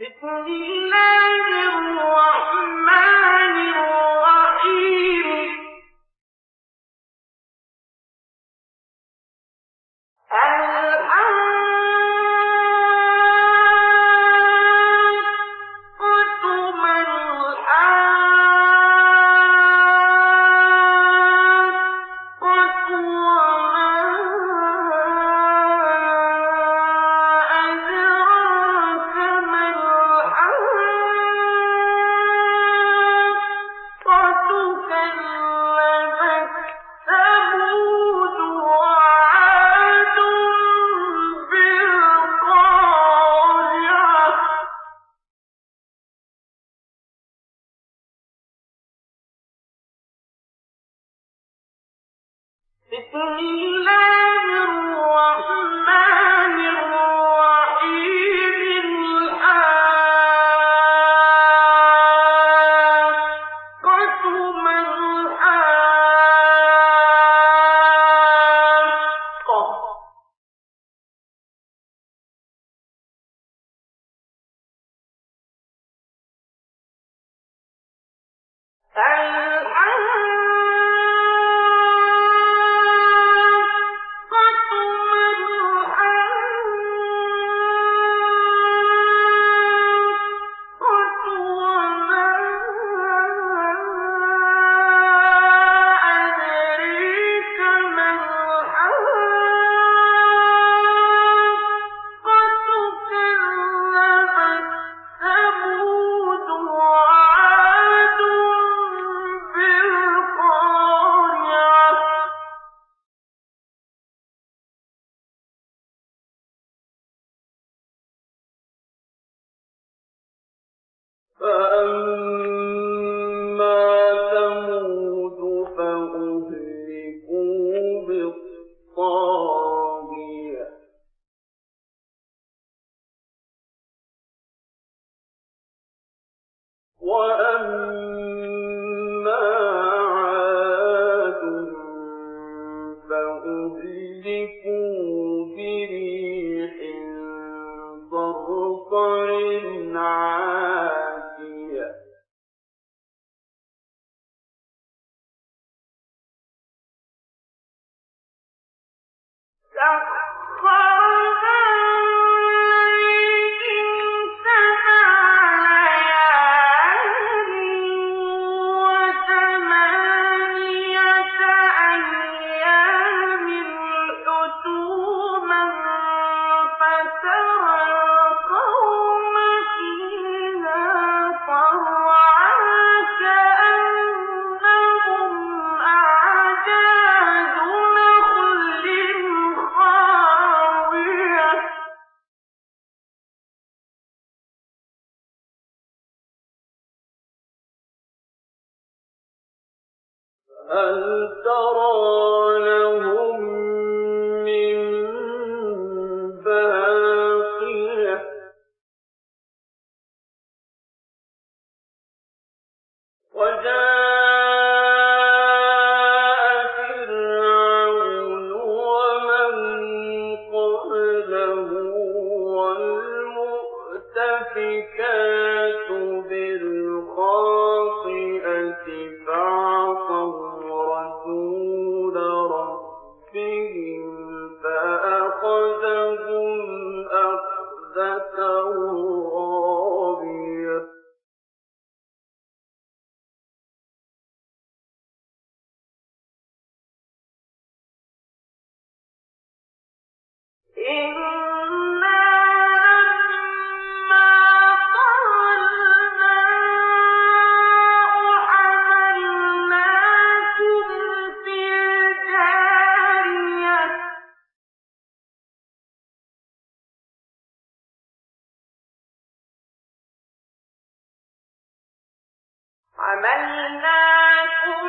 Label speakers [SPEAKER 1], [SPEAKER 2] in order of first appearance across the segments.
[SPEAKER 1] بسم الله الرحمن فأما حملناكم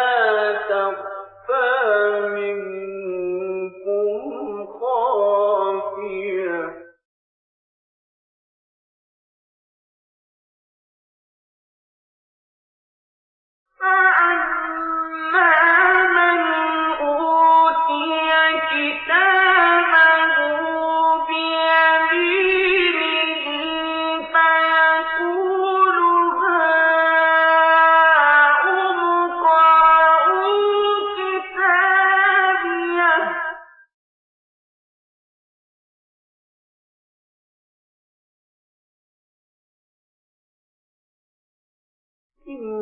[SPEAKER 1] Even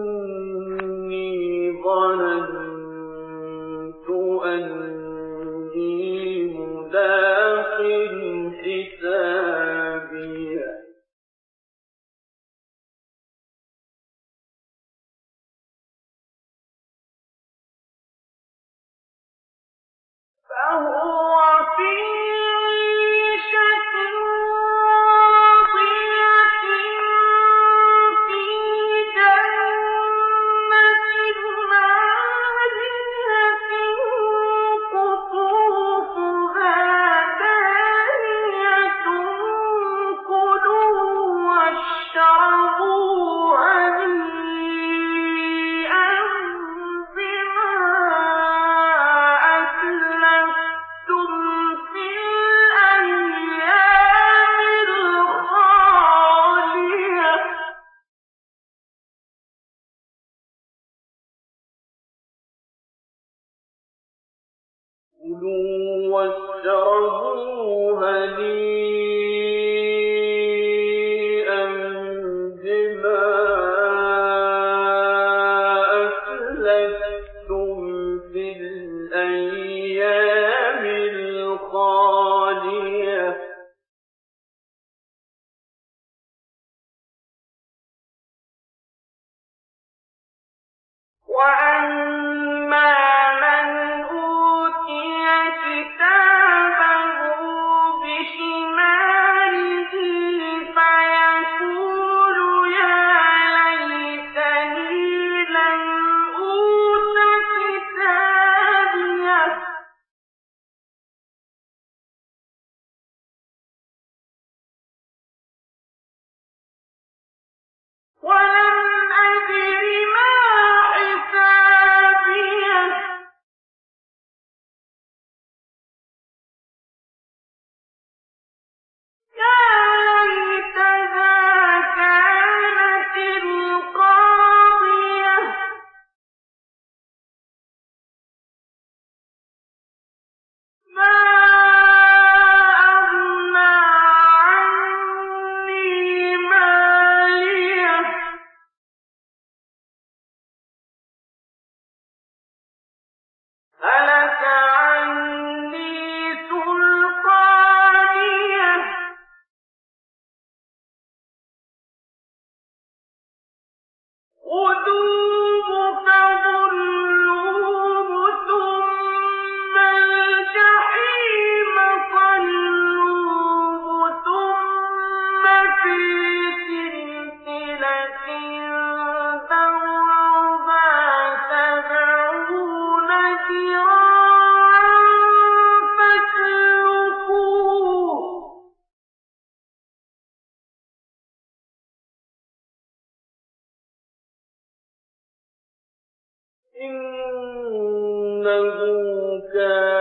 [SPEAKER 1] كان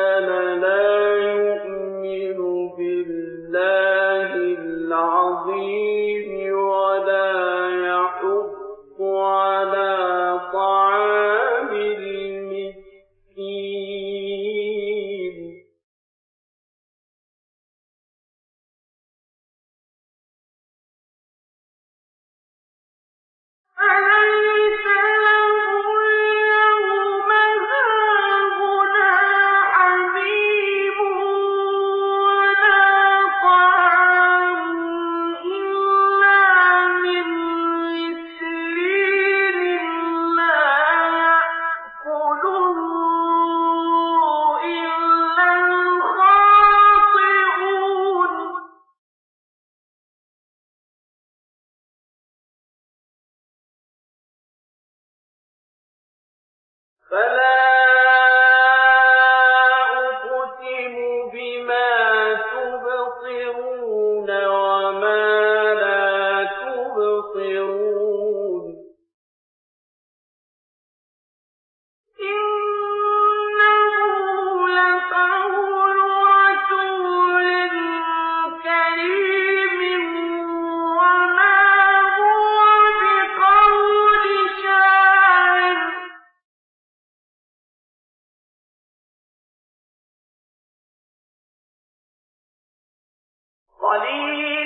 [SPEAKER 1] 我哩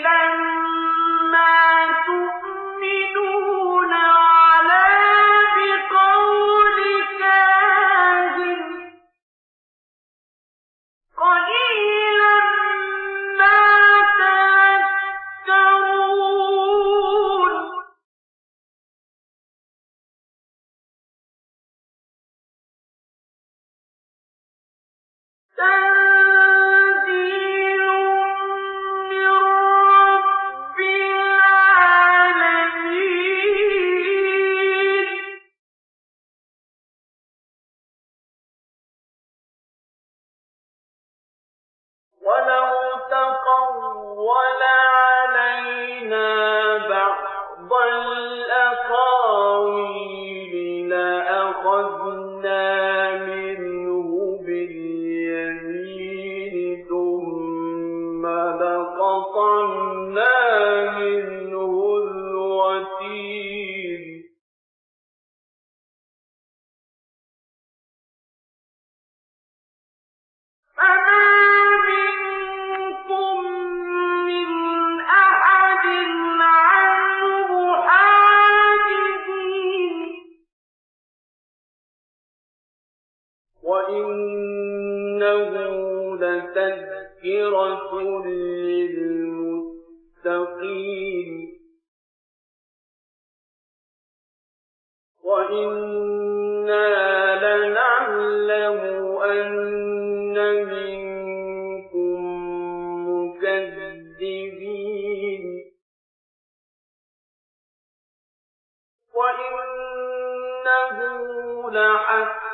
[SPEAKER 1] 人 وإنه لتذكرة للمتقين وإنا لنعلم أن منكم مكذبين وإنه لحق